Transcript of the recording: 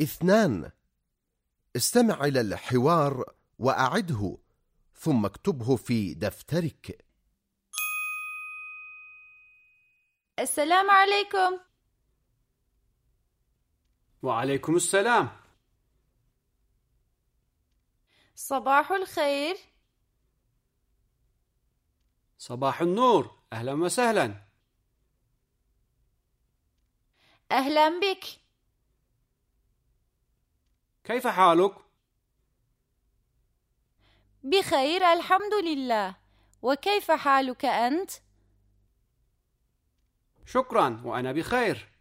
اثنان. استمع إلى الحوار وأعده ثم اكتبه في دفترك. السلام عليكم. وعليكم السلام. صباح الخير. صباح النور. أهلا وسهلا. أهلا بك. كيف حالك؟ بخير الحمد لله وكيف حالك أنت؟ شكرا وأنا بخير